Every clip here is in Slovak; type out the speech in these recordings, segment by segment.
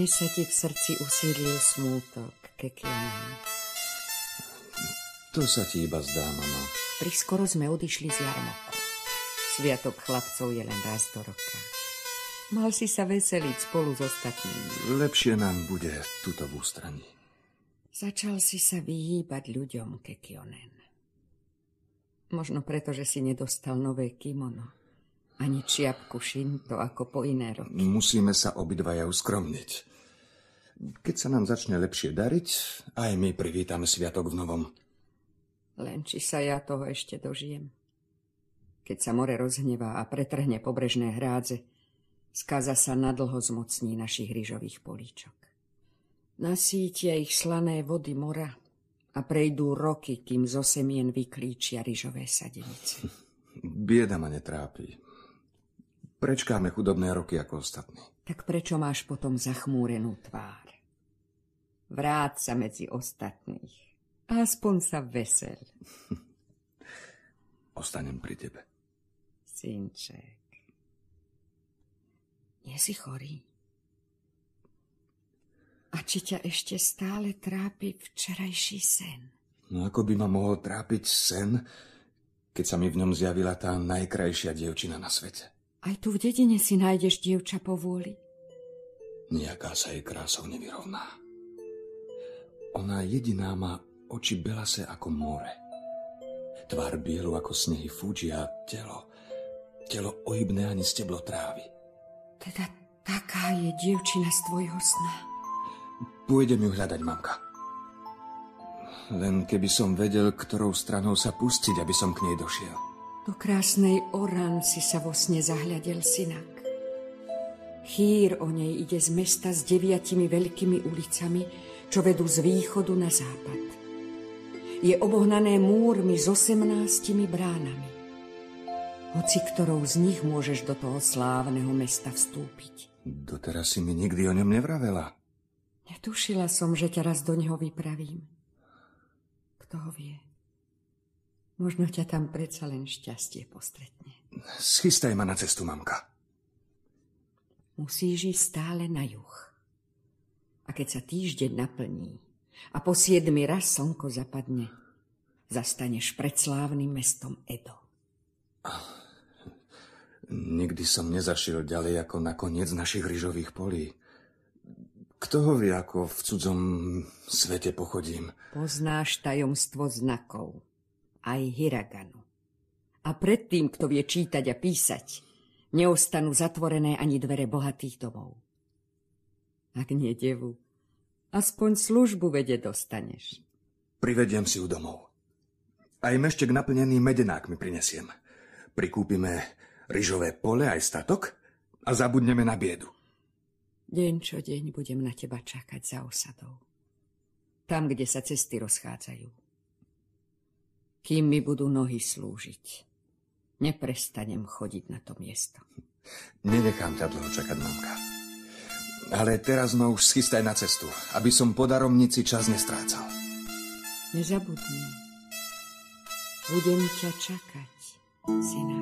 Dnes sa ti v srdci usídlil smútok, Kekianen. To sa ti iba zdá, mama. Priskoro sme odišli z jarmoku. Sviatok chlapcov je len raz do roka. Mal si sa veseliť spolu s ostatnými. Lepšie nám bude tuto v ústraní. Začal si sa vyhýbať ľuďom, Kekionen. Možno preto, že si nedostal nové kimono. Ani čiapku šinto ako po iné roky. Musíme sa obidvaja uskromniť. Keď sa nám začne lepšie dariť, aj my privítame sviatok v novom. Len či sa ja toho ešte dožijem. Keď sa more rozhnevá a pretrhne pobrežné hrádze, skaza sa nadlho zmocní našich rýžových políčok. Nasítia ich slané vody mora a prejdú roky, kým zo semien vyklíčia rýžové sadenice. Bieda ma netrápi. Prečkáme chudobné roky ako ostatní. Tak prečo máš potom zachmúrenú tvár? Vráť sa medzi ostatných. Aspoň sa vesel. Ostanem pri tebe. Synček. Nie si chorý? A či ťa ešte stále trápi včerajší sen? No ako by ma mohol trápiť sen, keď sa mi v ňom zjavila tá najkrajšia dievčina na svete? Aj tu v dedine si nájdeš dievča po vôli? Nijaká sa jej krásou nevyrovná. Ona jediná má oči belase ako more. Tvár bielu ako snehy Fuji a telo, telo ohybné ani steblo trávy. Teda taká je dievčina z tvojho sna. Pôjdem ju hľadať, mamka. Len keby som vedel, ktorou stranou sa pustiť, aby som k nej došiel. Do krásnej Oran si sa vo sne zahľadel synak. Chýr o nej ide z mesta s deviatimi veľkými ulicami, čo vedú z východu na západ je obohnané múrmi s osemnáctimi bránami. Hoci ktorou z nich môžeš do toho slávneho mesta vstúpiť. Doteraz si mi nikdy o ňom nevravela. Netušila som, že ťa raz do neho vypravím. Kto ho vie? Možno ťa tam predsa len šťastie postretne. Schystaj ma na cestu, mamka. Musíš ísť stále na juh. A keď sa týždeň naplní, a po siedmi raz slnko zapadne, zastaneš pred slávnym mestom Edo. Nikdy som nezašiel ďalej ako na koniec našich ryžových polí. Kto ho vie, ako v cudzom svete pochodím? Poznáš tajomstvo znakov, aj hiraganu. A predtým, kto vie čítať a písať, neostanú zatvorené ani dvere bohatých domov. Ak nie devu, Aspoň službu vede dostaneš. Privediem si ju domov. Aj meštek naplnený medenákmi prinesiem. Prikúpime ryžové pole aj statok a zabudneme na biedu. Deň čo deň budem na teba čakať za osadou. Tam, kde sa cesty rozchádzajú. Kým mi budú nohy slúžiť, neprestanem chodiť na to miesto. Nenechám ťa dlho čakať, mamka. Ale teraz ma už schystaj na cestu, aby som po daromnici čas nestrácal. Nezabudni. Budem ťa čakať, syna.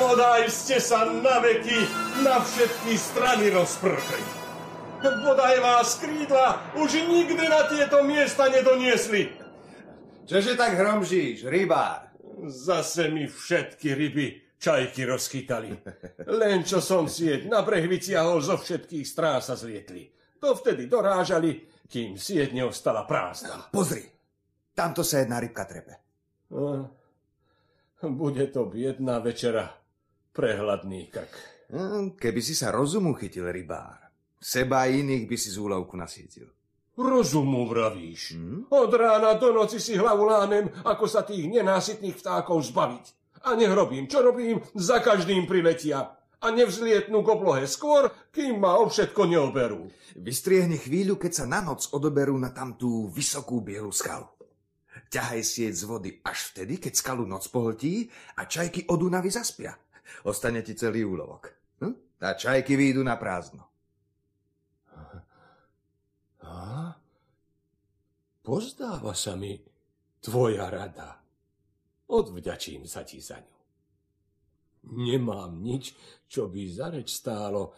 Bodaj ste sa na veky na všetky strany rozprchli. Bodaj vás krídla už nikdy na tieto miesta nedoniesli. Čože tak hromžíš, rybár? Zase mi všetky ryby čajky rozchytali. Len čo som sieť na breh vyciahol, zo všetkých strán sa zlietli. To vtedy dorážali, kým sieť neostala prázdna. Pozri, tamto sa jedna rybka trepe. bude to biedná večera pre hladníkak. Keby si sa rozumu chytil, rybár, seba a iných by si z úlovku nasítil. Rozumu vravíš? Hmm? Od rána do noci si hlavu lánem, ako sa tých nenásytných vtákov zbaviť. A nech robím, čo robím, za každým priletia. A nevzlietnú k oblohe skôr, kým ma o všetko neoberú. Vystriehni chvíľu, keď sa na noc odoberú na tamtú vysokú bielu skalu. Ťahaj sieť z vody až vtedy, keď skalu noc pohltí a čajky od únavy zaspia. Ostane ti celý úlovok. Hm? A čajky výjdu na prázdno. A? Pozdáva sa mi tvoja rada. Odvďačím sa ti za ňu. Nemám nič, čo by za reč stálo,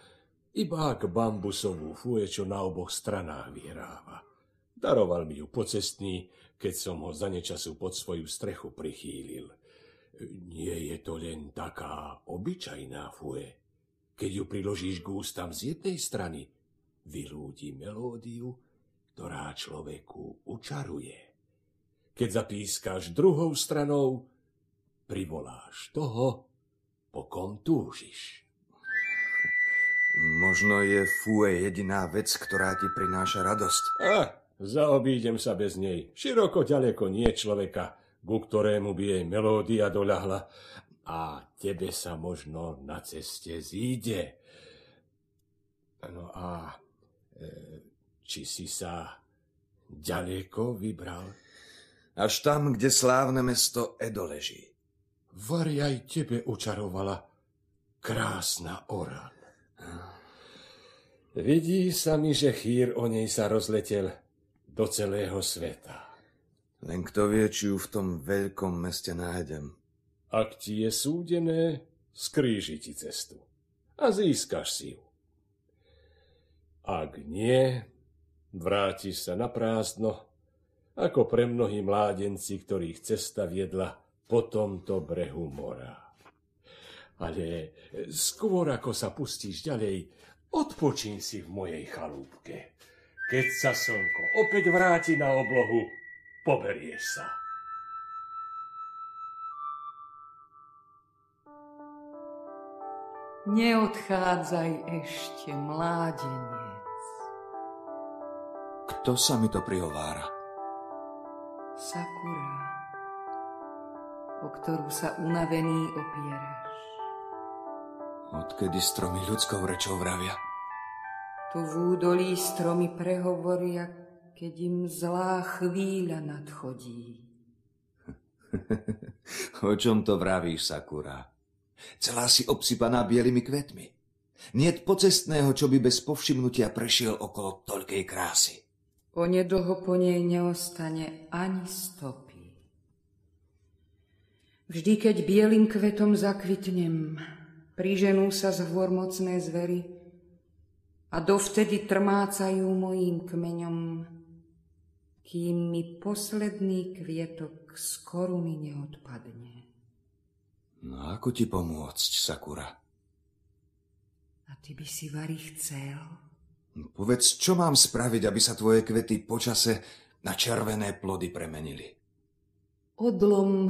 iba ak bambusovú fuje, čo na oboch stranách vyhráva. Daroval mi ju pocestný, keď som ho za nečasu pod svoju strechu prichýlil. Nie je to len taká obyčajná fuje. Keď ju priložíš k ústam z jednej strany, vylúdi melódiu, ktorá človeku učaruje. Keď zapískaš druhou stranou, privoláš toho, po kom túžiš. Možno je fúe jediná vec, ktorá ti prináša radosť. A, zaobídem sa bez nej. Široko ďaleko nie človeka, ku ktorému by jej melódia doľahla. A tebe sa možno na ceste zíde. No a e, či si sa ďaleko vybral? Až tam, kde slávne mesto Edo leží. Vari aj tebe učarovala krásna Oran. Vidí sa mi, že chýr o nej sa rozletel do celého sveta. Len kto vie, či ju v tom veľkom meste nájdem. Ak ti je súdené, skríži ti cestu a získaš si ju. Ak nie, vrátiš sa na prázdno, ako pre mnohí mládenci, ktorých cesta viedla po tomto brehu mora. Ale skôr ako sa pustíš ďalej, odpočín si v mojej chalúbke. Keď sa slnko opäť vráti na oblohu, poberieš sa. Neodchádzaj ešte, mládenec. Kto sa mi to prihovára? Sakura o ktorú sa unavený opieraš. Odkedy stromy ľudskou rečou vravia? Tu v údolí stromy prehovoria, keď im zlá chvíľa nadchodí. o čom to vravíš, Sakura? Celá si obsypaná bielými kvetmi. Niet pocestného, čo by bez povšimnutia prešiel okolo toľkej krásy. Onedlho po nej neostane ani stopy. Vždy, keď bielým kvetom zakvitnem, priženú sa z hôr mocné zvery a dovtedy trmácajú mojím kmeňom, kým mi posledný kvietok z koruny neodpadne. No ako ti pomôcť, Sakura? A ty by si Vary chcel? Povedz, čo mám spraviť, aby sa tvoje kvety počase na červené plody premenili? Odlom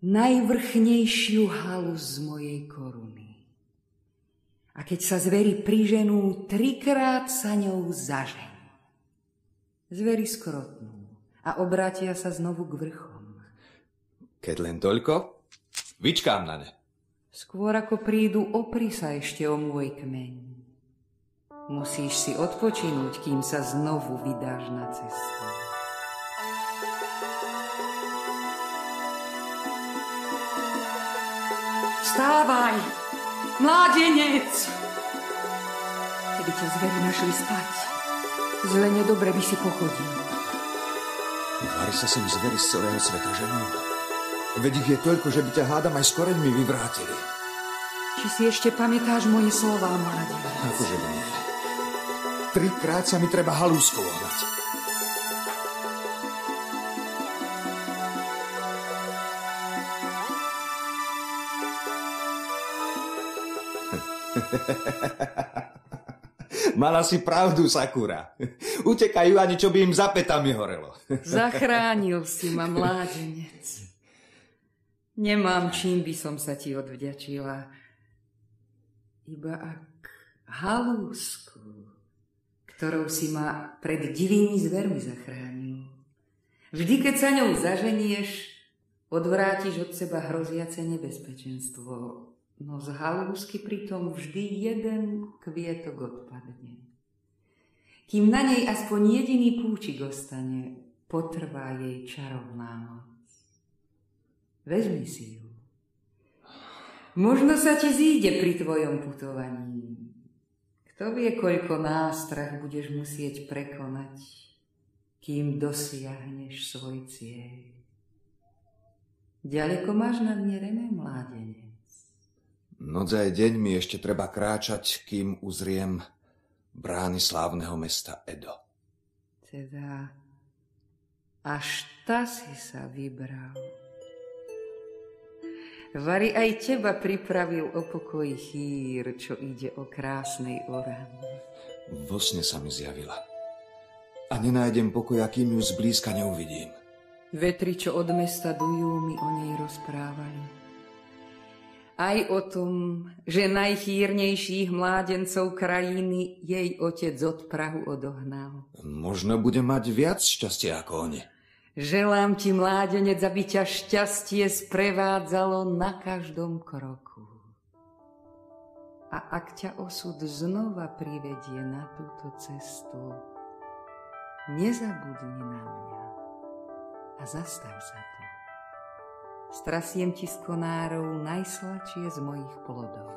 najvrchnejšiu halu z mojej koruny. A keď sa zveri priženú, trikrát sa ňou zažen. Zveri skrotnú a obrátia sa znovu k vrchom. Keď len toľko, vyčkám na ne. Skôr ako prídu, opri sa ešte o môj kmeň. Musíš si odpočinúť, kým sa znovu vydáš na cestu. Vstávaj, mládenec! Keby ťa zveri našli spať, zle nedobre by si pochodil. Vári sa sem zveri z celého sveta, ženú. Veď ich je toľko, že by ťa hádam aj s koreňmi vyvrátili. Či si ešte pamätáš moje slová, mládenec? Akože nie. Trikrát sa mi treba halúskou ohnať. Mala si pravdu, Sakura. Utekajú ani čo by im za petami horelo. Zachránil si ma, mládenec. Nemám čím by som sa ti odvďačila. Iba ak halúsku, ktorou si ma pred divými zvermi zachránil. Vždy, keď sa ňou zaženieš, odvrátiš od seba hroziace nebezpečenstvo. No z halúsky pritom vždy jeden kvietok odpadne. Kým na nej aspoň jediný púčik ostane, potrvá jej čarovná moc. Vezmi si ju. Možno sa ti zíde pri tvojom putovaní. Kto vie, koľko nástrah budeš musieť prekonať, kým dosiahneš svoj cieľ. Ďaleko máš na mne rené mládenie. Noc aj deň mi ešte treba kráčať, kým uzriem brány slávneho mesta Edo. Teda až ta si sa vybral. Vary aj teba pripravil o pokoji chýr, čo ide o krásnej Oran. Vo sne sa mi zjavila. A nenájdem pokoj, akým ju zblízka neuvidím. Vetri, čo od mesta dujú, mi o nej rozprávali aj o tom, že najchýrnejších mládencov krajiny jej otec od Prahu odohnal. Možno bude mať viac šťastia ako oni. Želám ti, mládenec, aby ťa šťastie sprevádzalo na každom kroku. A ak ťa osud znova privedie na túto cestu, nezabudni na mňa a zastav sa tu. Strasiem ti z konárov najsladšie z mojich plodov.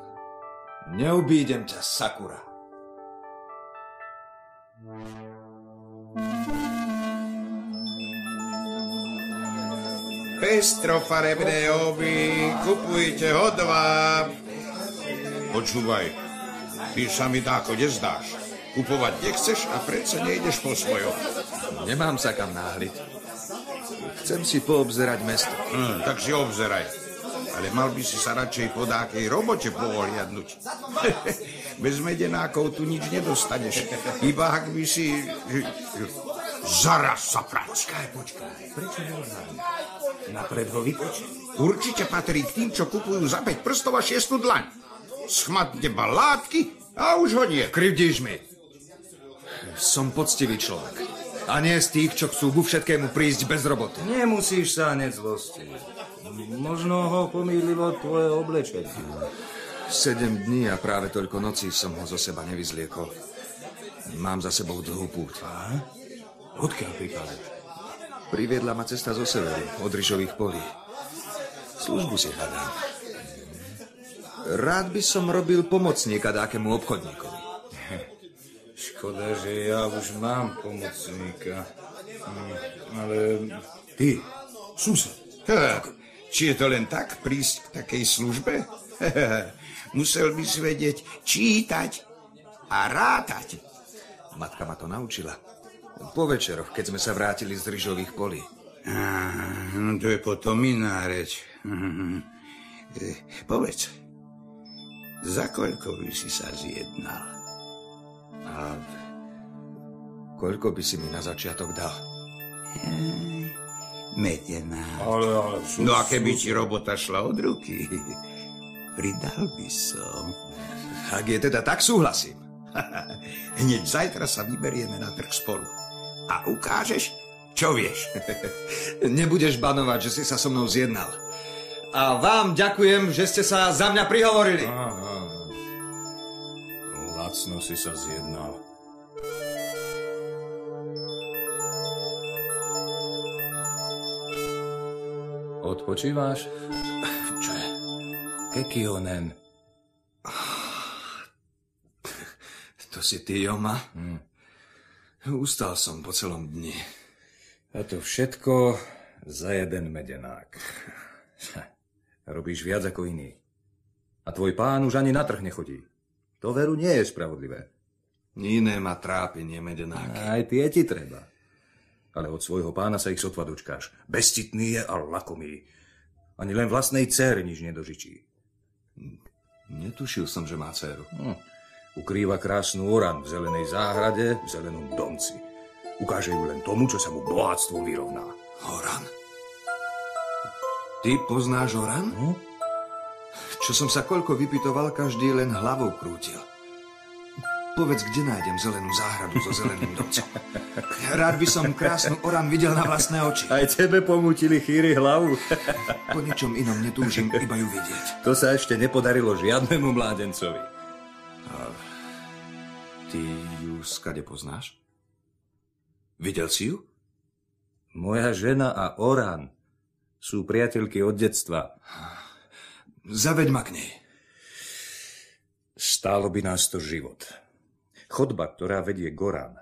Neubídem ťa, Sakura. Pestrofarebné oby, kupujte ho dva. Počúvaj, ty sa mi dáko nezdáš. Kupovať nechceš a predsa nejdeš po svojom. Nemám sa kam náhliť. Chcem si poobzerať mesto. Hm, tak si obzeraj. Ale mal by si sa radšej po dákej robote pohliadnúť. Bez medenákov tu nič nedostaneš. Iba ak by si... Zaraz sa prať. Počkaj, počkaj. Prečo Napred ho vypočuj. Určite patrí k tým, čo kupujú za 5 prstov a 6 dlaň. Schmatne balátky a už ho nie. Krivdíš mi. Som poctivý človek. A nie z tých, čo chcú ku všetkému prísť bez roboty. Nemusíš sa nezlostiť. Možno ho pomýlilo tvoje oblečenie. Sedem dní a práve toľko nocí som ho zo seba nevyzliekol. Mám za sebou dlhú púť. A? Odkiaľ prichádzaš? Priviedla ma cesta zo severu, od ryžových polí. Službu si hľadám. Rád by som robil pomocníka dákemu obchodníkovi. Škoda, že ja už mám pomocníka. Hm, ale ty, sused. Či je to len tak prísť k takej službe? Musel by si vedieť čítať a rátať. Matka ma to naučila. Po večeroch, keď sme sa vrátili z ryžových polí. Ah, no to je potom iná reč. Eh, povedz, za koľko by si sa zjednal? A koľko by si mi na začiatok dal? Medená. Ale, ale... Sus, no a keby ti robota šla od ruky, pridal by som. Ak je teda tak, súhlasím. Hneď zajtra sa vyberieme na trh spolu. A ukážeš, čo vieš. Nebudeš banovať, že si sa so mnou zjednal. A vám ďakujem, že ste sa za mňa prihovorili. Aha. Lacno si sa zjednal. Odpočíváš? Čo je? Kekionen. To si ty, Joma? Hm. Ustal som po celom dni. A to všetko za jeden medenák. Robíš viac ako iný. A tvoj pán už ani na trh nechodí. To veru nie je spravodlivé. Iné ma trápi, nie medenáky. Aj tie ti treba. Ale od svojho pána sa ich sotva dočkáš. Bezcitný je a lakomý. Ani len vlastnej céry nič nedožičí. Netušil som, že má dceru. Hm. Ukrýva krásnu oran v zelenej záhrade, v zelenom domci. Ukáže ju len tomu, čo sa mu bohatstvom vyrovná. Oran? Ty poznáš Oran? Hm? Čo som sa koľko vypitoval, každý len hlavou krútil. Povedz, kde nájdem zelenú záhradu so zeleným domcom. Rád by som krásnu oran videl na vlastné oči. Aj tebe pomutili chýry hlavu. Po ničom inom netúžim, iba ju vidieť. To sa ešte nepodarilo žiadnemu mládencovi. Ty ju skade poznáš? Videl si ju? Moja žena a Oran sú priateľky od detstva. Zaveď ma k nej. Stálo by nás to život. Chodba, ktorá vedie Goran,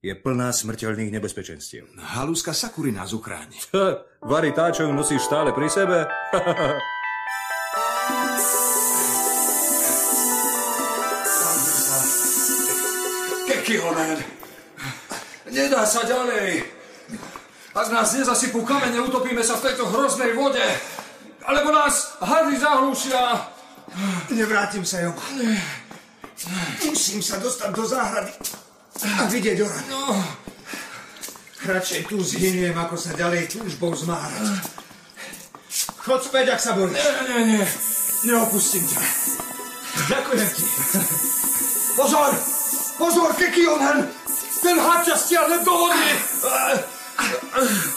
je plná smrteľných nebezpečenstiev. Haluska Sakury nás uchráni. Vary táčov nosíš stále pri sebe? Kekionen! Nedá sa ďalej! Ak nás nezasypú kamene, utopíme sa v tejto hroznej vode! Alebo nás hady zahlúšia! Nevrátim sa, Joma. Musím sa dostať do záhrady a vidieť Oran. No, Radšej tu zhyniem, ako sa ďalej túžbou zmárať. Chod späť, ak sa bojíš. nie, nie, nie. Neopustím ťa. Ďakujem ti. Pozor! Pozor, Kekionen! Ten had ťa stiahne do vody!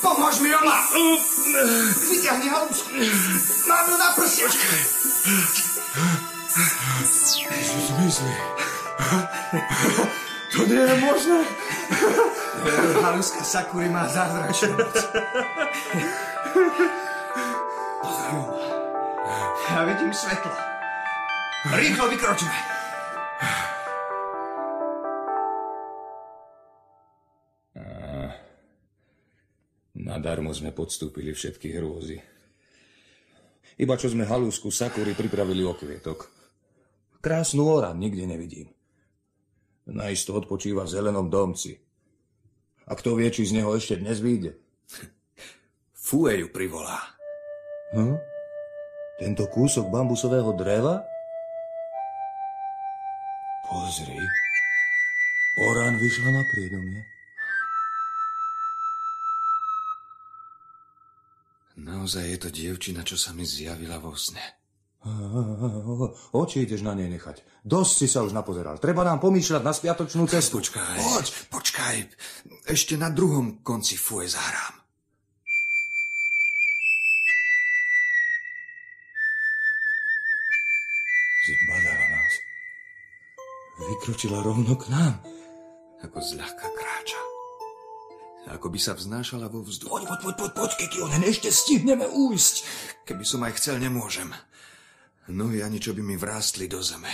Pomôž mi, Joma! Vyťahni halusku. Mám ju na prsi. Zmizli. To nie je možné. Haluska Sakuri má zázračnú moc. Pozor, Joma. Ja vidím svetlo. Rýchlo vykročme. Nadarmo sme podstúpili všetky hrôzy. Iba čo sme halúsku Sakuri pripravili o kvietok. Krásnu oran nikde nevidím. Najisto odpočíva v zelenom domci. A kto vie, či z neho ešte dnes vyjde. Fue ju privolá. Hm? Tento kúsok bambusového dreva? Pozri. Oran vyšla na priedomie. Naozaj je to dievčina, čo sa mi zjavila vo sne. Oči ideš na nej nechať. Dosť si sa už napozeral. Treba nám pomýšľať na spiatočnú cestu. Počkaj. Poď. Počkaj. Ešte na druhom konci fue zahrám. Zbadala nás. Vykročila rovno k nám. Ako zľahka kráča. Ako by sa vznášala vo vzduchu. Poď, poď, poď, poď, poď, Kekionen, ešte stihneme újsť. Keby som aj chcel, nemôžem. Nohy ani čo by mi vrástli do zeme.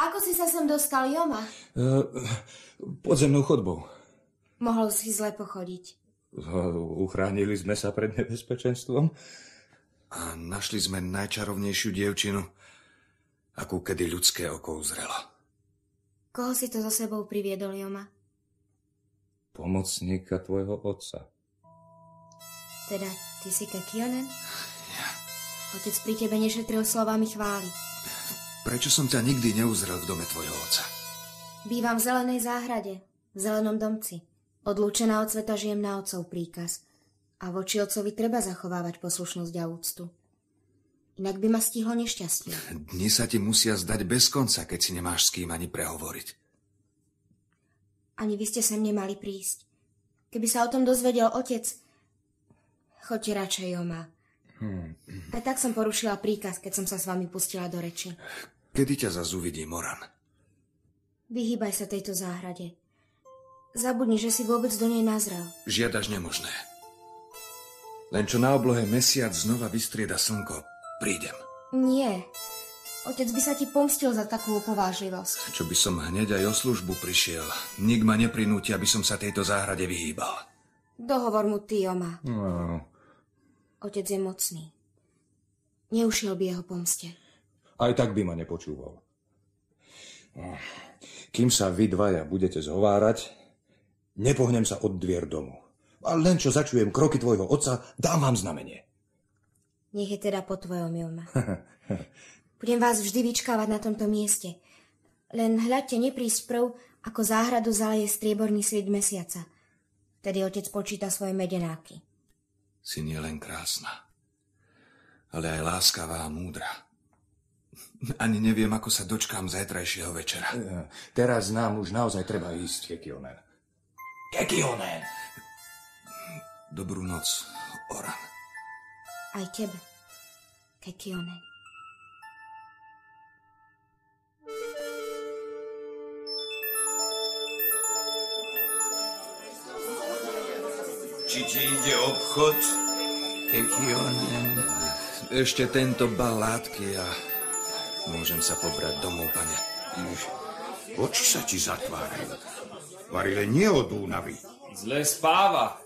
Ako si sa sem dostal, Joma? Uh, podzemnou chodbou. Mohol si zle pochodiť. Uh, uchránili sme sa pred nebezpečenstvom. A našli sme najčarovnejšiu dievčinu, akú kedy ľudské oko uzrelo. Koho si to so sebou priviedol, Joma? Pomocníka tvojho otca. Teda, ty si Kekionen? Otec pri tebe nešetril slovami chvály. Prečo som ťa nikdy neuzrel v dome tvojho otca? Bývam v zelenej záhrade, v zelenom domci. Odlúčená od sveta žijem na otcov príkaz. A voči otcovi treba zachovávať poslušnosť a úctu. Inak by ma stihlo nešťastie. Dni sa ti musia zdať bez konca, keď si nemáš s kým ani prehovoriť. Ani vy ste sem nemali prísť. Keby sa o tom dozvedel otec... Choďte radšej, Joma. Hmm. Aj tak som porušila príkaz, keď som sa s vami pustila do reči. Kedy ťa zase uvidí Moran? Vyhýbaj sa tejto záhrade. Zabudni, že si vôbec do nej nazrel. Žiadaš nemožné. Len čo na oblohe mesiac znova vystrieda slnko, prídem. Nie. Otec by sa ti pomstil za takú povážlivosť. Čo by som hneď aj o službu prišiel. Nik ma neprinúti, aby som sa tejto záhrade vyhýbal. Dohovor mu ty, Joma. No, Otec je mocný. Neušiel by jeho pomste. aj tak by ma nepočúval. Kým sa vy dvaja budete zhovárať, nepohnem sa od dvier domu. A len čo začujem kroky tvojho otca, dám vám znamenie. Nech je teda po tvojom, Joma. Budem vás vždy vyčkávať na tomto mieste. Len hľadte neprísť prv, ako záhradu zaleje strieborný svieť mesiaca. Vtedy otec počíta svoje medenáky. Si nie len krásna, ale aj láskavá a múdra. Ani neviem, ako sa dočkám zajtrajšieho večera. Teraz nám už naozaj treba ísť, Kekionen. Kekionen! Dobrú noc, Oran. Aj tebe, Kekione. Či ti ide obchod? Kekionen. Ešte tento bal látky a môžem sa pobrať domov, pane. Oči sa ti zatvárajú. Varile nie od únavy. Zle spáva.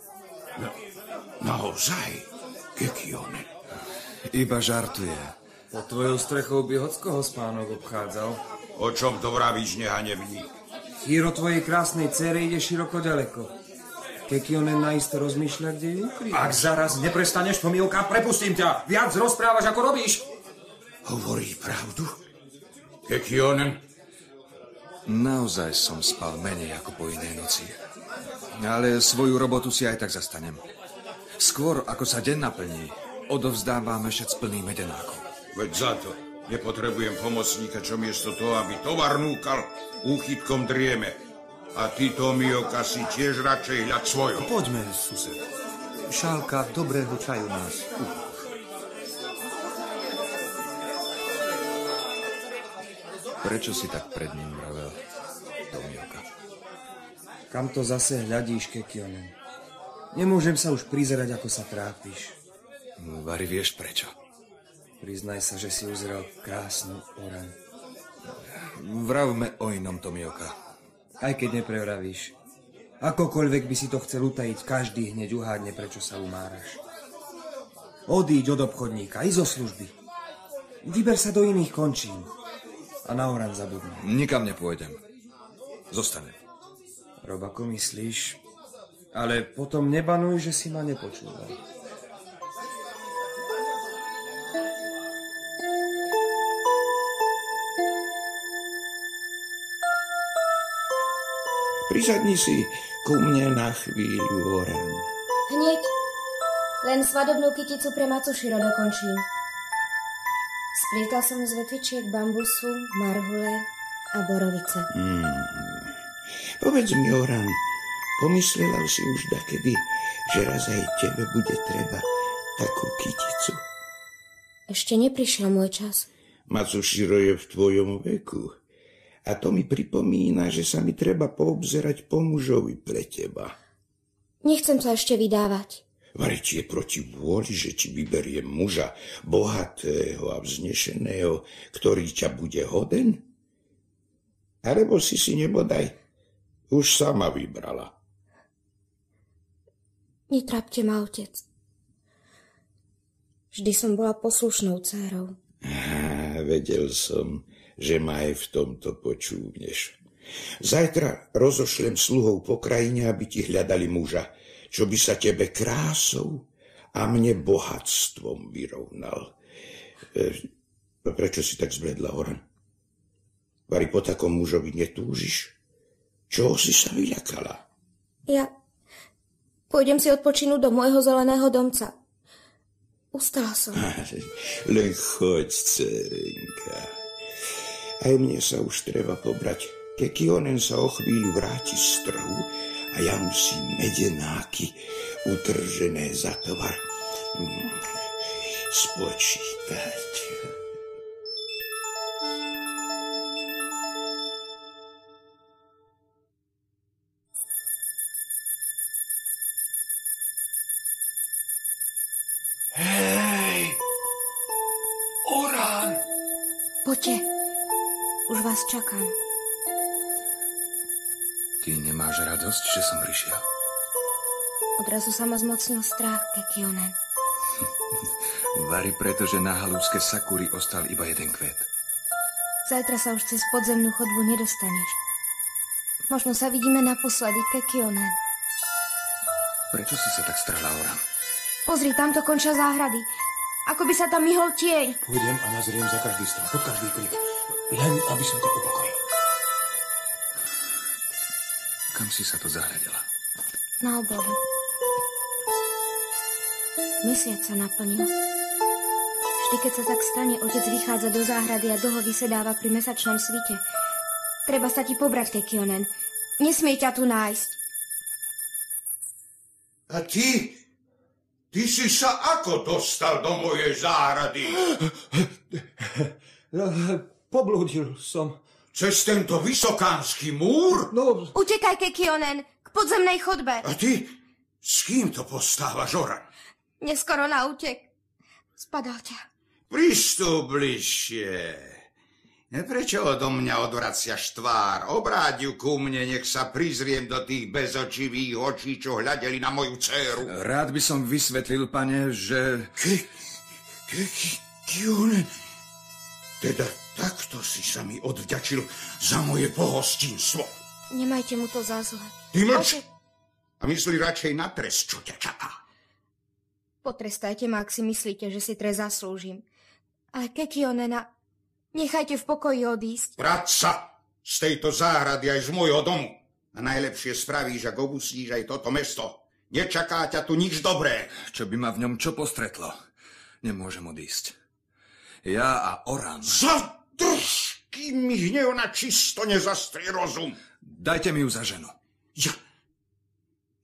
Naozaj, Kekione. Iba žartuje. Pod tvojou strechou by hockoho spánok obchádzal. O čom to vravíš, nehanebník? Chýro tvojej krásnej cére ide široko ďaleko. Kekionen naisto rozmýšľa, kde ju ukryť. Ak zaraz neprestaneš, Tomioka, prepustím ťa. Viac rozprávaš, ako robíš. Hovorí pravdu? Kekionen? Naozaj som spal menej ako po inej noci. Ale svoju robotu si aj tak zastanem. Skôr, ako sa deň naplní, odovzdávam mešec plný medenákov. Veď za to nepotrebujem pomocníka, čo miesto toho, aby tovar núkal, úchytkom drieme. A ty, Tomioka, si tiež radšej hľad svoju. Poďme, sused. Šálka dobrého čaju nás Prečo si tak pred ním vravel, Tomioka? Kam to zase hľadíš, Kekionen? Nemôžem sa už prizerať, ako sa trápiš. Vary, vieš prečo? Priznaj sa, že si uzrel krásnu oran. Vravme o inom, Tomioka. Aj keď neprevravíš. Akokoľvek by si to chcel utajiť, každý hneď uhádne, prečo sa umáraš. Odíď od obchodníka, i zo služby. Vyber sa do iných končín. A na oran zabudni. Nikam nepôjdem. Zostanem. Rob, ako myslíš? Ale potom nebanuj, že si ma nepočúval. Prisadni si ku mne na chvíľu, Oran. Hneď. Len svadobnú kyticu pre Macuširo dokončím. Splietal som z vetvičiek bambusu, marhule a borovice. Povedz mi, Oran, pomyslela si už dakedy, že raz aj tebe bude treba takú kyticu? Ešte neprišiel môj čas. Macuširo je v tvojom veku. A to mi pripomína, že sa mi treba poobzerať po mužovi pre teba. Nechcem sa ešte vydávať. Variť je proti vôli, že ti vyberiem muža bohatého a vznešeného, ktorý ťa bude hoden? Alebo si si nebodaj už sama vybrala. Netrapte ma, otec. Vždy som bola poslušnou dcérou. Á, vedel som, že ma aj v tomto počúvneš. Zajtra rozošlem sluhov po krajine, aby ti hľadali muža, čo by sa tebe krásou a mne bohatstvom vyrovnal. E, prečo si tak zbledla, Oran? Vari po takom mužovi netúžiš? Čoho si sa vyľakala? Ja pôjdem si odpočinúť do môjho zeleného domca. Ustala som. Len choď, dcerenka. Aj mne sa už treba pobrať. Kekionen sa o chvíľu vráti z trhu a ja musím medenáky utržené za tovar mm, spočítať. Vás čakám. Ty nemáš radosť, že som prišiel? Odrazu sa ma zmocnil strach, Kekionen. Vary preto, že na halúske sakúry ostal iba jeden kvet. Zajtra sa už cez podzemnú chodbu nedostaneš. Možno sa vidíme naposledy, Kekionen. Prečo si sa tak strhla, Orán? Pozri, tamto končia záhrady. Ako by sa tam myhol tieň. Pôjdem a nazriem za každý strom, pod každý krik. Len, aby som ťa upokojil. Kam si sa to zahľadila? Na obohu. Mesiac sa naplnil. Vždy, keď sa tak stane, otec vychádza do záhrady a dlho vysedáva pri mesačnom svite. Treba sa ti pobrať, Kekionen. Nesmie ťa tu nájsť. A ty? Ty si sa ako dostal do mojej záhrady? Poblúdil som. Cez tento vysokánsky múr? No, Utekaj, Kekionen, k podzemnej chodbe. A ty? S kým to postávaš, Oran? Neskoro na útek. Spadal ťa. Pristup bližšie. Prečo odo mňa odvraciaš tvár? Obráť ju ku mne, nech sa prizriem do tých bezočivých očí, čo hľadeli na moju dceru. Rád by som vysvetlil, pane, že... Ke... Ke... Kione... Teda takto si sa mi odvďačil za moje pohostinstvo. Nemajte mu to za zle. Ty mlč! A myslí radšej na trest, čo ťa čaká. Potrestajte ma, ak si myslíte, že si trest zaslúžim. Ale Kekionena, nechajte v pokoji odísť. Vrať sa z tejto záhrady aj z môjho domu. A najlepšie spravíš, ak opustíš aj toto mesto. Nečaká ťa tu nič dobré. Čo by ma v ňom čo postretlo? Nemôžem odísť. Ja a Oran... Zadrž, kým mi hnev na čisto nezastrie rozum. Dajte mi ju za ženu. Ja,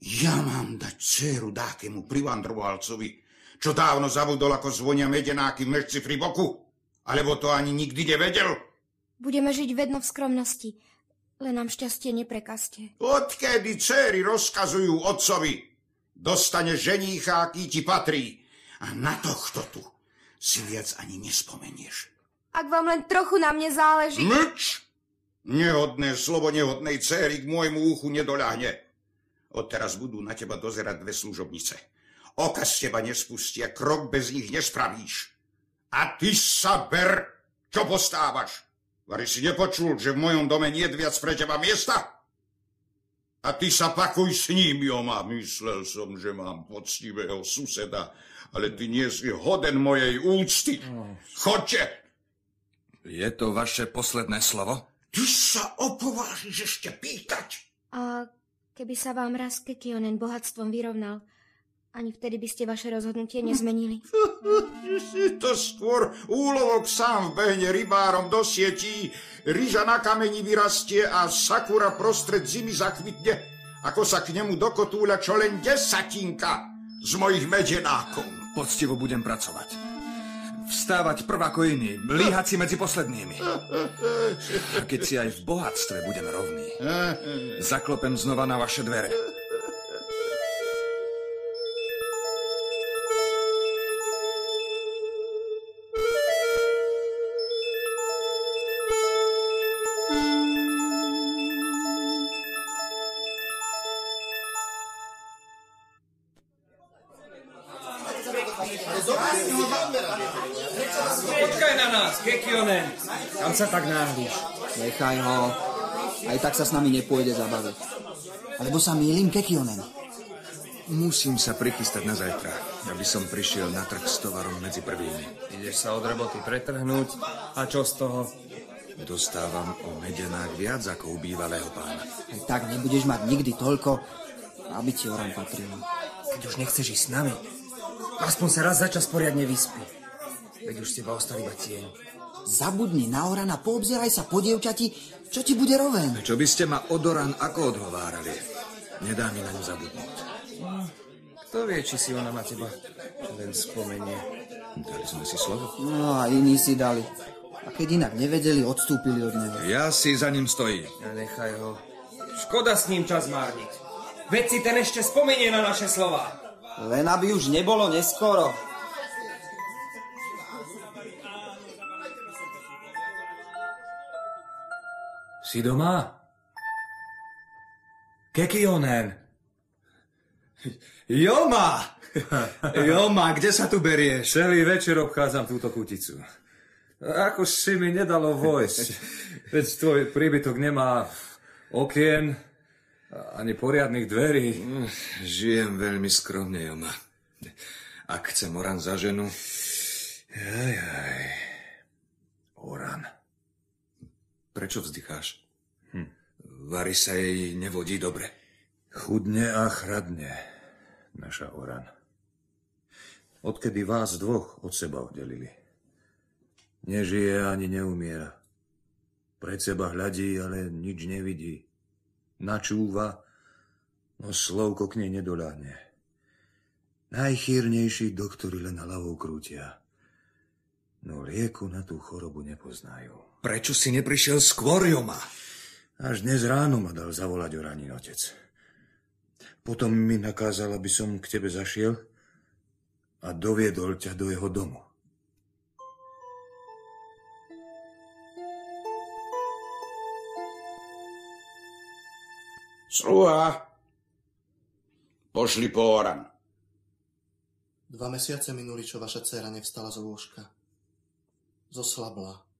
ja mám dať dceru dákemu privandrovalcovi, čo dávno zabudol, ako zvonia medenáky v mešci pri boku? Alebo to ani nikdy nevedel? Budeme žiť vedno v skromnosti. Len nám šťastie neprekazte. Odkedy dcery rozkazujú otcovi? Dostane ženícha, aký ti patrí. A na tohto tu si viac ani nespomenieš. Ak vám len trochu na mne záleží... Mlč! Nehodné slovo nehodnej céry k môjmu uchu nedoľahne. Odteraz budú na teba dozerať dve služobnice. Oka z teba nespustia, krok bez nich nespravíš. A ty sa ber, čo postávaš. Vary si nepočul, že v mojom dome nie je viac pre teba miesta? A ty sa pakuj s ním, Joma. Myslel som, že mám poctivého suseda, ale ty nie si hoden mojej úcty. Chodte! Je to vaše posledné slovo? Ty sa opovážiš ešte pýtať? A keby sa vám raz Kekionen bohatstvom vyrovnal, ani vtedy by ste vaše rozhodnutie nezmenili. Si to skôr úlovok sám vbehne rybárom do sietí, ryža na kameni vyrastie a sakura prostred zimy zakvitne, ako sa k nemu dokotúľa čo len desatinka z mojich medenákov. Poctivo budem pracovať. Vstávať prv ako iní, líhať si medzi poslednými. A keď si aj v bohatstve budem rovný, zaklopem znova na vaše dvere. Kam sa tak náhliš? Nechaj ho. Aj tak sa s nami nepôjde zabaviť. Alebo sa mýlim, Kekionen. Musím sa prichystať na zajtra, aby som prišiel na trh s tovarom medzi prvými. Ideš sa od roboty pretrhnúť. A čo z toho? Dostávam o medenách viac ako u bývalého pána. Aj tak nebudeš mať nikdy toľko, aby ti Oran patril. Keď už nechceš ísť s nami, aspoň sa raz za čas poriadne vyspí. Veď už z teba ostal iba tieň. Zabudni na Orana, poobzeraj sa po dievčati, čo ti bude roven. Čo by ste ma od Oran ako odhovárali? Nedá mi na ňu zabudnúť. Kto vie, či si ona na teba len spomenie. Dali sme si slovo. No a iní si dali. A keď inak nevedeli, odstúpili od neho. Ja si za ním stojím. A nechaj ho. Škoda s ním čas márniť. Veď si ten ešte spomenie na naše slova. Len aby už nebolo neskoro. Si doma? Kekionen. Joma! Joma, kde sa tu berieš? Celý večer obchádzam túto kuticu. Ako si mi nedalo vojsť. Veď tvoj príbytok nemá okien, ani poriadnych dverí. Žijem veľmi skromne, Joma. Ak chcem Oran za ženu... Jaj, jaj. Oran. Prečo vzdycháš? Vary sa jej nevodí dobre. Chudne a chradne, naša Oran. Odkedy vás dvoch od seba oddelili. Nežije ani neumiera. Pred seba hľadí, ale nič nevidí. Načúva, no slovko k nej nedoľahne. Najchýrnejší doktori len hlavou krútia. No lieku na tú chorobu nepoznajú. Prečo si neprišiel skôr, Joma? Až dnes ráno ma dal zavolať oraní otec. Potom mi nakázal, aby som k tebe zašiel a doviedol ťa do jeho domu. Sluha, pošli po Oran. Dva mesiace minuli, čo vaša dcera nevstala zo lôžka. Zoslabla.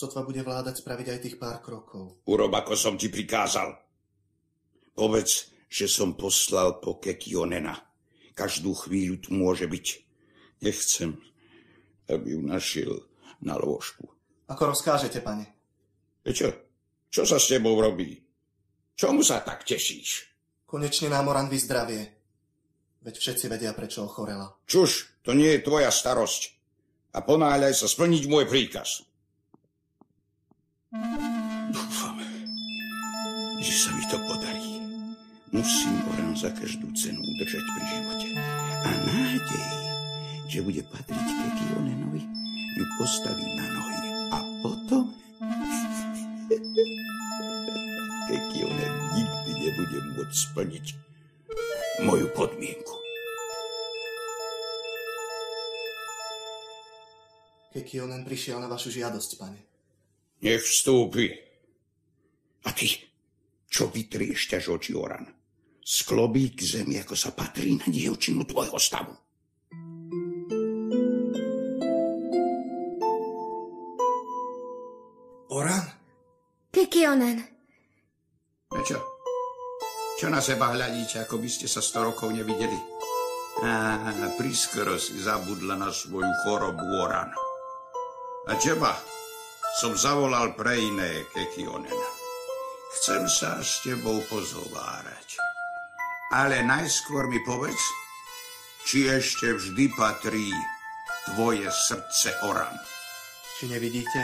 Sotva bude vládať spraviť aj tých pár krokov. Urob, ako som ti prikázal. Povedz, že som poslal po Kekionena. Každú chvíľu tu môže byť. Nechcem, aby ju našiel na lôžku. Ako rozkážete, pane? E čo? Čo sa s tebou robí? Čomu sa tak tešíš? Konečne nám Oran vyzdravie. Veď všetci vedia, prečo ochorela. Čuž, to nie je tvoja starosť. A ponáhľaj sa splniť môj príkaz. Dúfam, že sa mi to podarí. Musím Oran za každú cenu udržať pri živote. A nádej, že bude patriť Kekionenovi, ju postaví na nohy. A potom... Kekionen nikdy nebude môcť splniť moju podmienku. Kekionen prišiel na vašu žiadosť, pane. Nech vstúpi. A ty, čo vytriešťaš oči Oran? Sklobí k zemi, ako sa patrí na dievčinu tvojho stavu. Oran? Kikionen. A čo? Čo na seba hľadíte, ako by ste sa sto rokov nevideli? Á, priskoro si zabudla na svoju chorobu, Oran. A teba som zavolal pre iné, Kekionen. Chcem sa s tebou pozhovárať. Ale najskôr mi povedz, či ešte vždy patrí tvoje srdce Oran. Či nevidíte?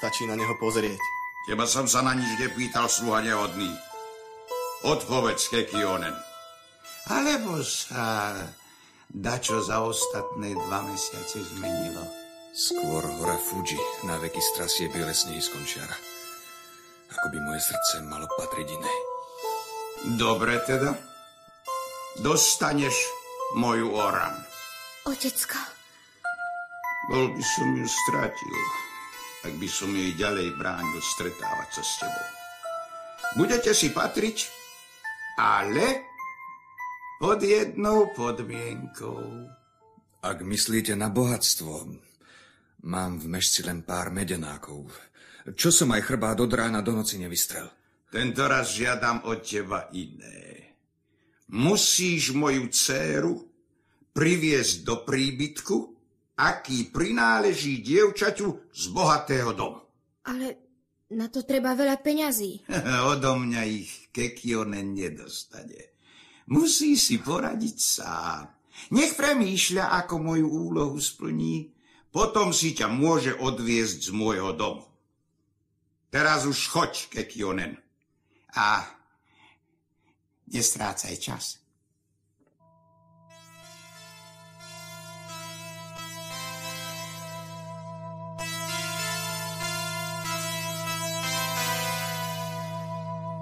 Stačí na neho pozrieť. Teba som sa na nič nepýtal, sluha nehodný. Odpovedz, Kekionen. Alebo sa dačo za ostatné dva mesiace zmenilo. Skôr hora Fuji na veky strasie biele snehy skončiara. Ako by moje srdce malo patriť inej. Dobre teda. Dostaneš moju oran. Otecko. Bol by som ju stratil, ak by som jej ďalej bránil stretávať sa s tebou. Budete si patriť, ale pod jednou podmienkou. Ak myslíte na bohatstvo, mám v mešci len pár medenákov. Čo som aj chrbát od rána do noci nevystrel? Tento raz žiadam od teba iné. Musíš moju dceru priviesť do príbytku, aký prináleží dievčaťu z bohatého domu. Ale na to treba veľa peňazí. Odo mňa ich Kekionen nedostane. Musí si poradiť sám. Nech premýšľa, ako moju úlohu splní, potom si ťa môže odviezť z môjho domu. Teraz už choď, Kekionen. A nestrácaj čas.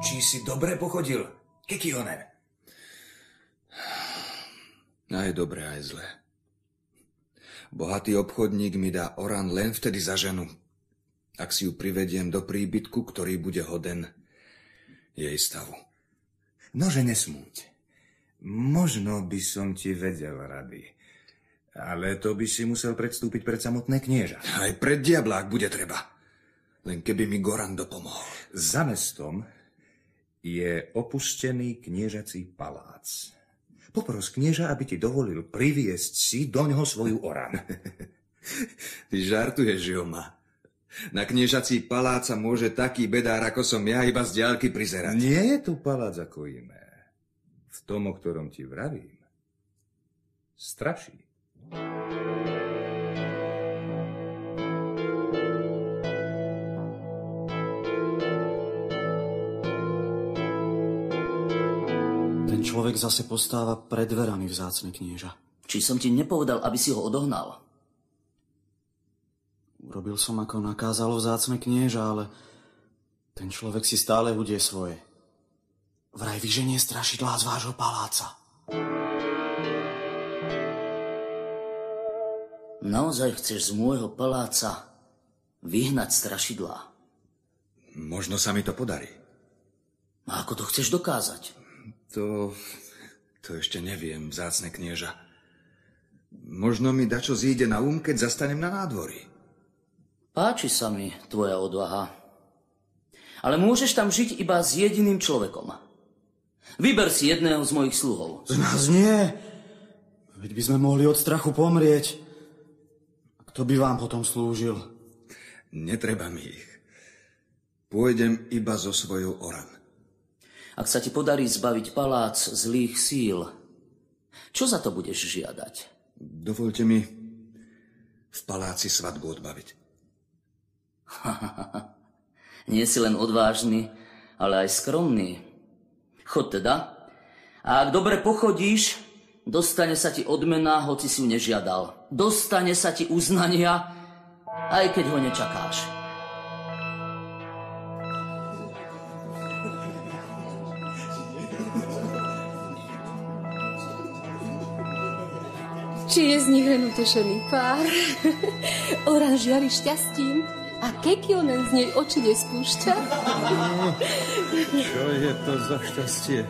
Či si dobre pochodil, Kikionen? Aj dobre, aj zle. Bohatý obchodník mi dá oran len vtedy za ženu, ak si ju privediem do príbytku, ktorý bude hoden jej stavu. Nože nesmúť. Možno by som ti vedel rady. Ale to by si musel predstúpiť pred samotné knieža. Aj pred diabla, ak bude treba. Len keby mi Goran dopomohol. Za mestom je opustený kniežací palác. Popros knieža, aby ti dovolil priviesť si do ňoho svoju oran. Ty žartuješ, Joma. Na kniežací paláca môže taký bedár, ako som ja, iba z diálky prizerať. Nie je tu palác ako iné. V tom, o ktorom ti vravím, straší. Ten človek zase postáva pred dverami vzácne knieža. Či som ti nepovedal, aby si ho odohnal? Urobil som, ako nakázalo vzácne knieža, ale ten človek si stále hudie svoje. Vraj vyženie strašidlá z vášho paláca. Naozaj chceš z môjho paláca vyhnať strašidlá? Možno sa mi to podarí. A ako to chceš dokázať? To... to ešte neviem, vzácne knieža. Možno mi dačo zíde na um, keď zastanem na nádvorí. Páči sa mi tvoja odvaha. Ale môžeš tam žiť iba s jediným človekom. Vyber si jedného z mojich sluhov. Z nás nie. Veď by sme mohli od strachu pomrieť. Kto by vám potom slúžil? Netreba mi ich. Pôjdem iba so svojou Oran. Ak sa ti podarí zbaviť palác zlých síl, čo za to budeš žiadať? Dovolte mi v paláci svadbu odbaviť. Nie si len odvážny, ale aj skromný. Chod teda. A ak dobre pochodíš, dostane sa ti odmena, hoci si ju nežiadal. Dostane sa ti uznania, aj keď ho nečakáš. Či je z nich len utešený pár? Oran žiari šťastím a Kekionen z nej oči nespúšťa. Čo je to za šťastie,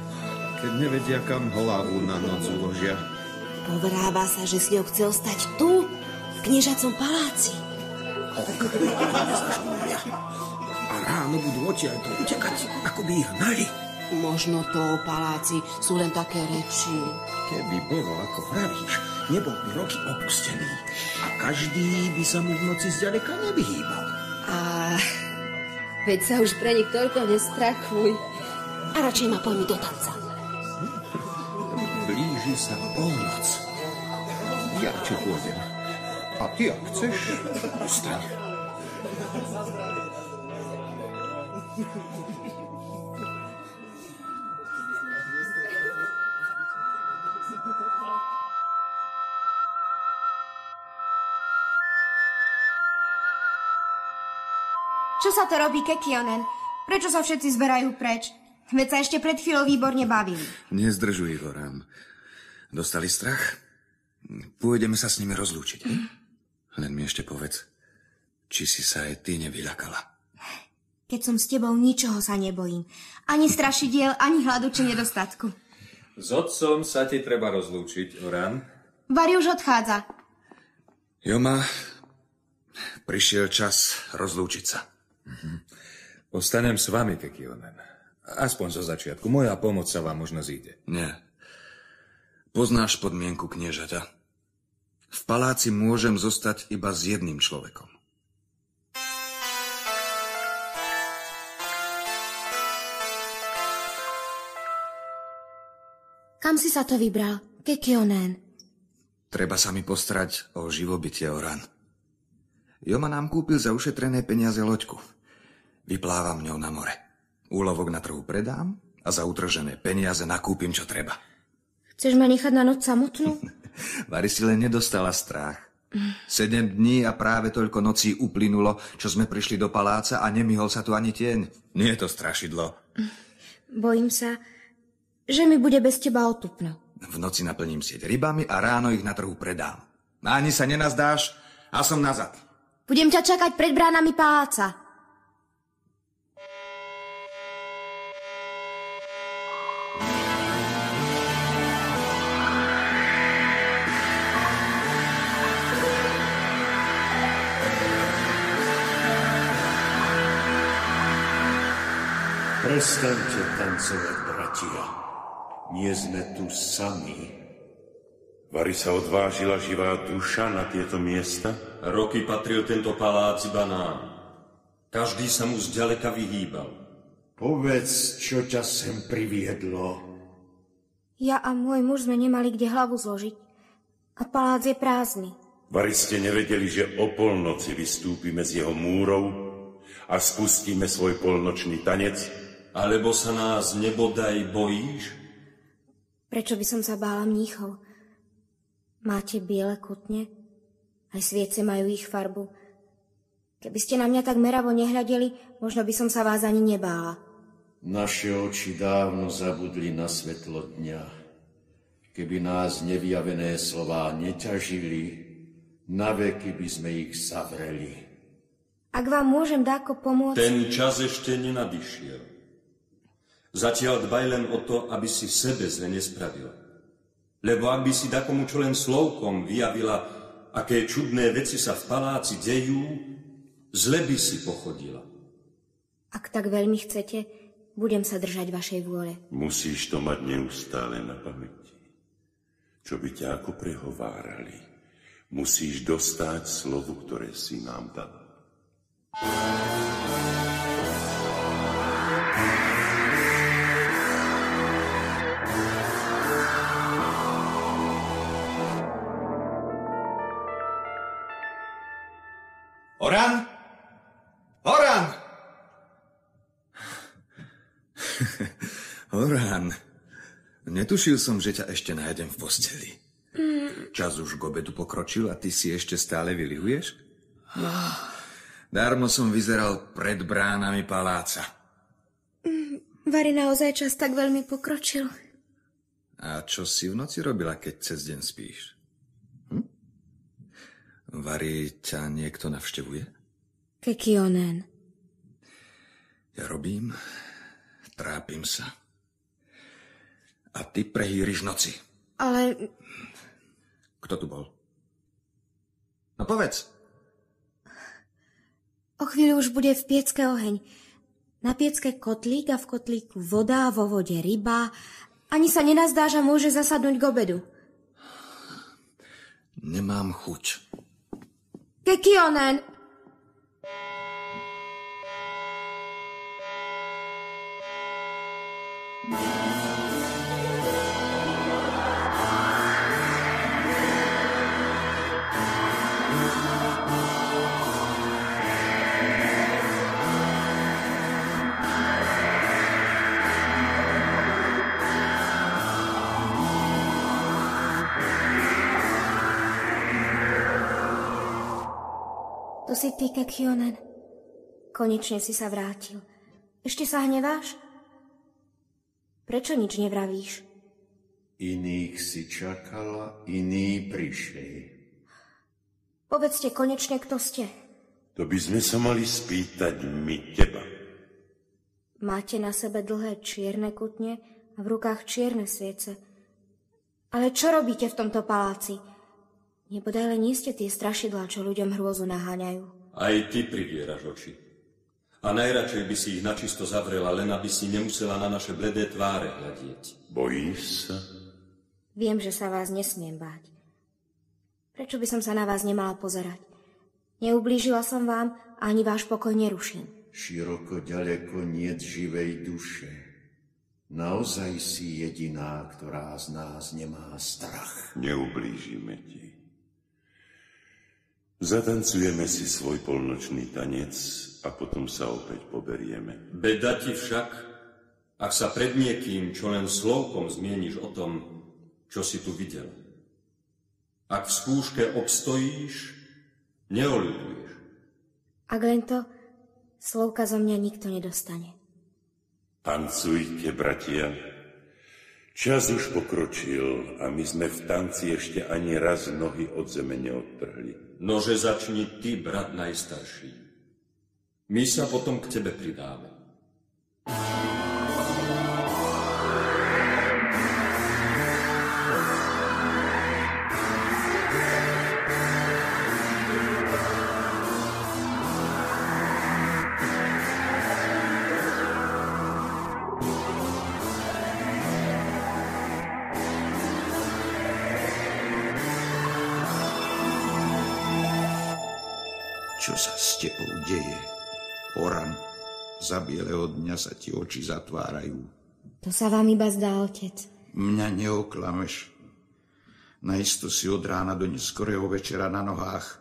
keď nevedia, kam hlavu na noc uložia? Povráva sa, že si ho chce ostať tu, v kniežacom paláci. A ráno budú odtiaľ to utekať, ako by ich hnali. Možno to o paláci sú len také reči. Keby bolo, ako vravíš, nebol by roky opustený. A každý by sa mu v noci zďaleka nevyhýbal. A veď sa už pre nich toľko nestrachuj. A radšej ma poďmi do tanca. Blíži sa polnoc. Ja ti pôjdem. A ty, ak chceš, ostaň. Čo sa to robí, Kekionen? Prečo sa všetci zberajú preč? Veď sa ešte pred chvíľou výborne bavili. Nezdržuj, Goran. Dostali strach? Pôjdeme sa s nimi rozlúčiť. Hm? Len mi ešte povedz, či si sa aj ty nevyľakala. Keď som s tebou, ničoho sa nebojím. Ani strašidiel, ani hladu či nedostatku. S otcom sa ti treba rozlúčiť, Oran. Bari už odchádza. Joma, prišiel čas rozlúčiť sa. Ostanem s vami, Kekionen. Aspoň zo začiatku. Moja pomoc sa vám možno zíde. Nie. Poznáš podmienku kniežaťa. V paláci môžem zostať iba s jedným človekom. Kam si sa to vybral? Kekionen. Treba sa mi postrať o živobytie Oran. Joma nám kúpil za ušetrené peniaze loďku. Vyplávam ňou na more. Úlovok na trhu predám a za utržené peniaze nakúpim, čo treba. Chceš ma nechať na noc samotnú? Vary si len nedostala strach. Sedem dní a práve toľko nocí uplynulo, čo sme prišli do paláca a nemihol sa tu ani tieň. Nie je to strašidlo. Bojím sa, že mi bude bez teba otupno. V noci naplním sieť rybami a ráno ich na trhu predám. Ani sa nenazdáš a som nazad. Budem ťa čakať pred bránami paláca. Prestaňte tancovať, bratia. Nie sme tu sami. Vary sa odvážila živá duša na tieto miesta? Roky patril tento palác iba nám. Každý sa mu zďaleka vyhýbal. Povedz, čo ťa sem priviedlo. Ja a môj muž sme nemali kde hlavu zložiť. A palác je prázdny. Vary ste nevedeli, že o polnoci vystúpime z jeho múrov a spustíme svoj polnočný tanec? Alebo sa nás nebodaj bojíš? Prečo by som sa bála mníchov? Máte biele kutne? Aj sviece majú ich farbu. Keby ste na mňa tak meravo nehľadeli, možno by som sa vás ani nebála. Naše oči dávno zabudli na svetlo dňa. Keby nás nevyjavené slová neťažili, naveky by sme ich zavreli. Ak vám môžem dáko pomôcť... Ten čas ešte nenadišiel. Zatiaľ dbaj len o to, aby si sebe zle nespravila. Lebo ak by si takomu čo len slovkom vyjavila, aké čudné veci sa v paláci dejú, Zle by si pochodila. Ak tak veľmi chcete, budem sa držať vašej vôle. Musíš to mať neustále na pamäti. Čo by ťa ako prehovárali, musíš dostať slovu, ktoré si nám dal. Netušil som, že ťa ešte nájdem v posteli. Čas už k obedu pokročil a ty si ešte stále vylihuješ? Darmo som vyzeral pred bránami paláca. Vary naozaj čas tak veľmi pokročil. A čo si v noci robila, keď cez deň spíš? Hm? Vary ťa niekto navštevuje? Kekionen. Ja robím, trápim sa. A ty prehýriš noci. Ale Kto tu bol? No povedz. o chvíľu už bude v piecke oheň. Na piecke kotlík a v kotlíku voda, vo vode ryba. Ani sa nenazdá, že môže zasadnúť k obedu. Nemám chuť. Kekionen! To si ty, Kekionen. Konečne si sa vrátil. Ešte sa hneváš? Prečo nič nevravíš? Iných si čakala, iní prišli. Povedzte konečne, kto ste. To by sme sa mali spýtať my teba. Máte na sebe dlhé čierne kutne a v rukách čierne sviece. Ale čo robíte v tomto paláci? Nebodaj len nie ste tie strašidlá, čo ľuďom hrôzu naháňajú. Aj ty privieraš oči. A najradšej by si ich načisto zavrela, len aby si nemusela na naše bledé tváre hľadieť. Bojíš sa? Viem, že sa vás nesmiem báť. Prečo by som sa na vás nemala pozerať? Neublížila som vám a ani váš pokoj neruším. Široko ďaleko niet živej duše. Naozaj si jediná, ktorá z nás nemá strach. Neublížime ti. Zatancujeme si svoj polnočný tanec a potom sa opäť poberieme. Beda ti však, ak sa pred niekým, čo len slovkom zmieníš o tom, čo si tu videl. Ak v skúške obstojíš, neolutuješ. Ak len to, slovka zo mňa nikto nedostane. Tancujte, bratia. Čas už pokročil a my sme v tanci ešte ani raz nohy od zeme neodtrhli. Nože začni ty, brat najstarší. My sa potom k tebe pridáme. Sa ti oči zatvárajú. To sa vám iba zdá, otec. Mňa neoklameš. Najisto si od rána do neskorého večera na nohách,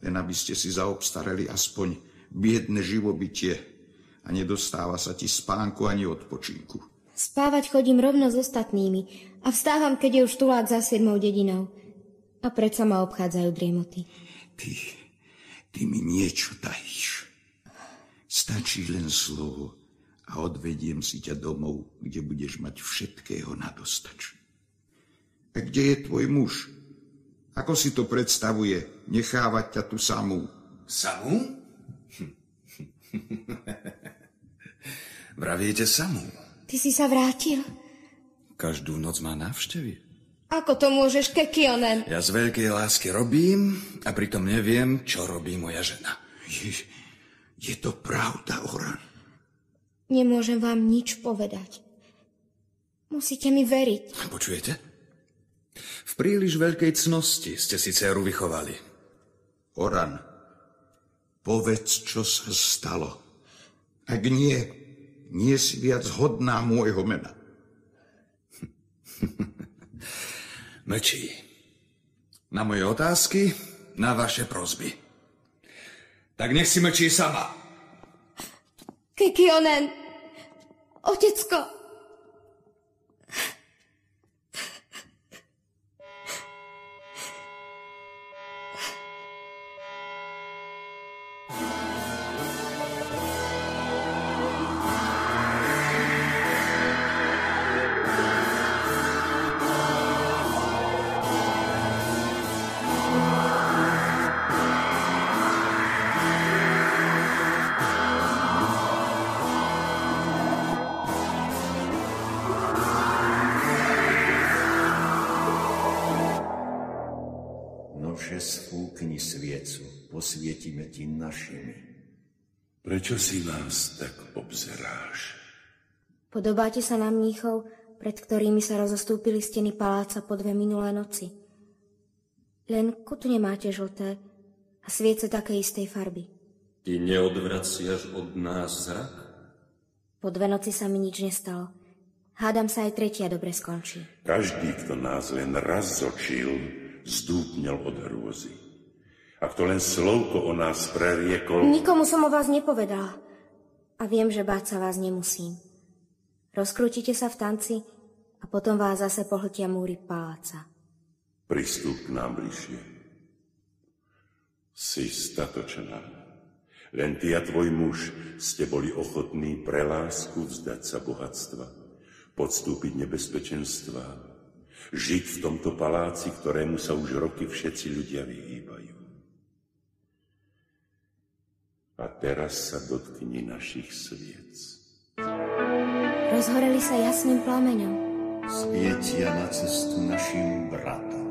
len aby ste si zaobstarali aspoň biedne živobytie a nedostáva sa ti spánku ani odpočinku. Spávať chodím rovno s ostatnými a vstávam, keď je už tulák za siedmou dedinou. A predsa ma obchádzajú driemoty. Ty, ty mi niečo tajíš. Stačí len slovo a odvediem si ťa domov, kde budeš mať všetkého na dostač. A kde je tvoj muž? Ako si to predstavuje, nechávať ťa tu samú? Samú? Vraviete samú? Ty si sa vrátil? Každú noc má návštevy. Ako to môžeš, Kekionen? Ja z veľkej lásky robím a pritom neviem, čo robí moja žena. Je, Je to pravda, Oran? Nemôžem vám nič povedať. Musíte mi veriť. Počujete? V príliš veľkej cnosti ste si dceru vychovali. Oran, povedz, čo sa stalo. Ak nie, nie si viac hodná môjho mena. Mlčí. Na moje otázky, na vaše prozby. Tak nech si mlčí sama. Kikionen, おけつか Prečo si nás tak obzeráš? Podobáte sa na mníchov, pred ktorými sa rozostúpili steny paláca po dve minulé noci. Len kutu nemáte žlté a sviece také istej farby. Ty neodvraciaš od nás zrak? Po dve noci sa mi nič nestalo. Hádam sa aj tretia dobre skončí. Každý, kto nás len raz zočil, zdúpnel od hrôzy. Ak to len slovko o nás preriekol... Nikomu som o vás nepovedala. A viem, že báť sa vás nemusím. Rozkrútite sa v tanci a potom vás zase pohltia múry paláca. Pristúp k nám bližšie. Si statočená. Len ty a tvoj muž ste boli ochotní pre lásku vzdať sa bohatstva, podstúpiť nebezpečenstva, žiť v tomto paláci, ktorému sa už roky všetci ľudia vyhýbajú. A teraz sa dotkni našich sviec. Rozhoreli sa jasným plameňom. Svietia na cestu našim bratom.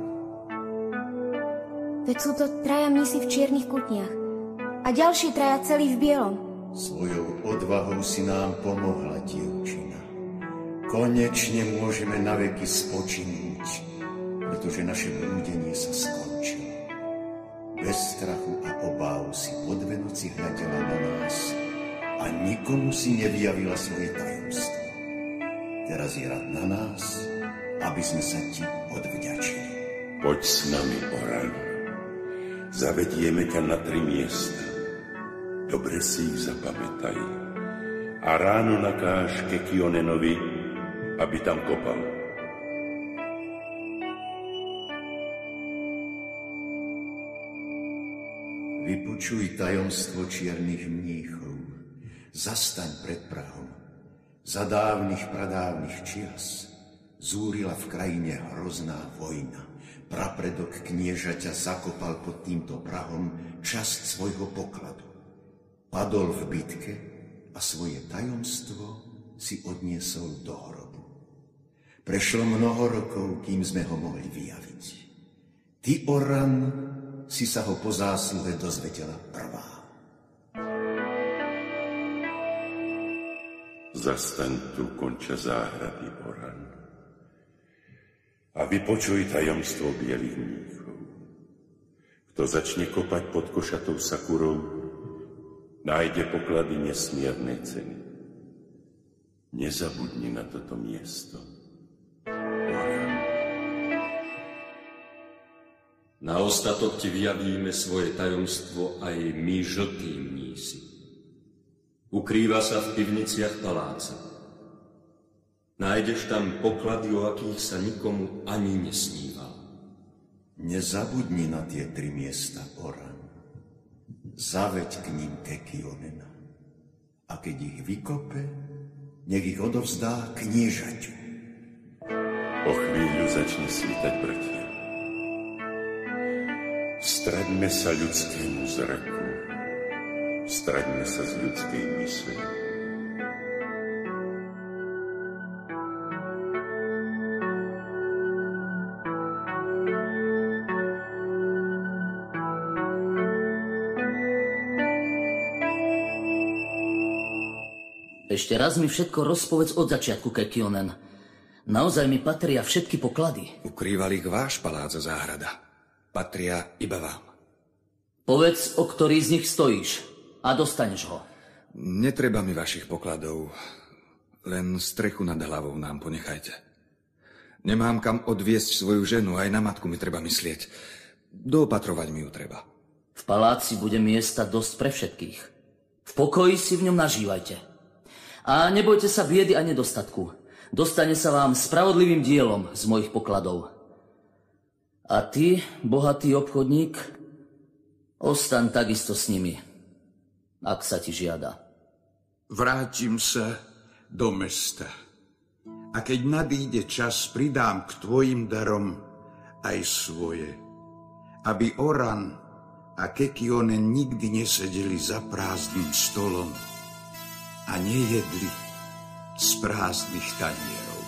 Veď sú to traja mnísi v čiernych kutniach a ďalší traja celí v bielom. Svojou odvahou si nám pomohla, dievčina. Konečne môžeme naveky spočinúť, pretože naše blúdenie sa skončilo. Bez strachu a obáv si po dve noci hľadela na nás a nikomu si nevyjavila svoje tajomstvo. Teraz je rad na nás, aby sme sa ti odvďačili. Poď s nami, Oran. Zavedieme ťa na tri miesta. Dobre si ich zapamätaj. A ráno nakáž Kekionenovi, aby tam kopal. Vypočuj tajomstvo čiernych mníchov. Zastaň pred Prahom. Za dávnych pradávnych čias zúrila v krajine hrozná vojna. Prapredok kniežaťa zakopal pod týmto Prahom časť svojho pokladu. Padol v bitke a svoje tajomstvo si odniesol do hrobu. Prešlo mnoho rokov, kým sme ho mohli vyjaviť. Ty, Oran, si sa ho po zásluhe dozvedela prvá. Zastaň tu konča záhrady, Oran. A vypočuj tajomstvo bielých mníchov. Kto začne kopať pod košatou sakurou, nájde poklady nesmiernej ceny. Nezabudni na toto miesto. Na ostatok ti vyjavíme svoje tajomstvo aj my žltý mnísi. Ukrýva sa v pivniciach paláca. Nájdeš tam poklady, o akých sa nikomu ani nesníval. Nezabudni na tie tri miesta, Oran. Zaveď k ním Kekionena. A keď ich vykope, nech ich odovzdá kniežaťu. O chvíľu začne svítať bratia. Straďme sa ľudskému zraku, straďme sa z ľudskej mysle. Ešte raz mi všetko rozpovedz od začiatku, Kekionen. Naozaj mi patria všetky poklady. Ukrýval ich váš palác a záhrada. Patria iba vám. Povedz, o ktorý z nich stojíš a dostaneš ho. Netreba mi vašich pokladov. Len strechu nad hlavou nám ponechajte. Nemám kam odviesť svoju ženu, aj na matku mi treba myslieť. Doopatrovať mi ju treba. V paláci bude miesta dosť pre všetkých. V pokoji si v ňom nažívajte. A nebojte sa biedy a nedostatku. Dostane sa vám spravodlivým dielom z mojich pokladov. A ty, bohatý obchodník, ostan takisto s nimi, ak sa ti žiada. Vrátim sa do mesta. A keď nadíde čas, pridám k tvojim darom aj svoje. Aby Oran a Kekionen nikdy nesedeli za prázdnym stolom, a nejedli z prázdnych tanierov.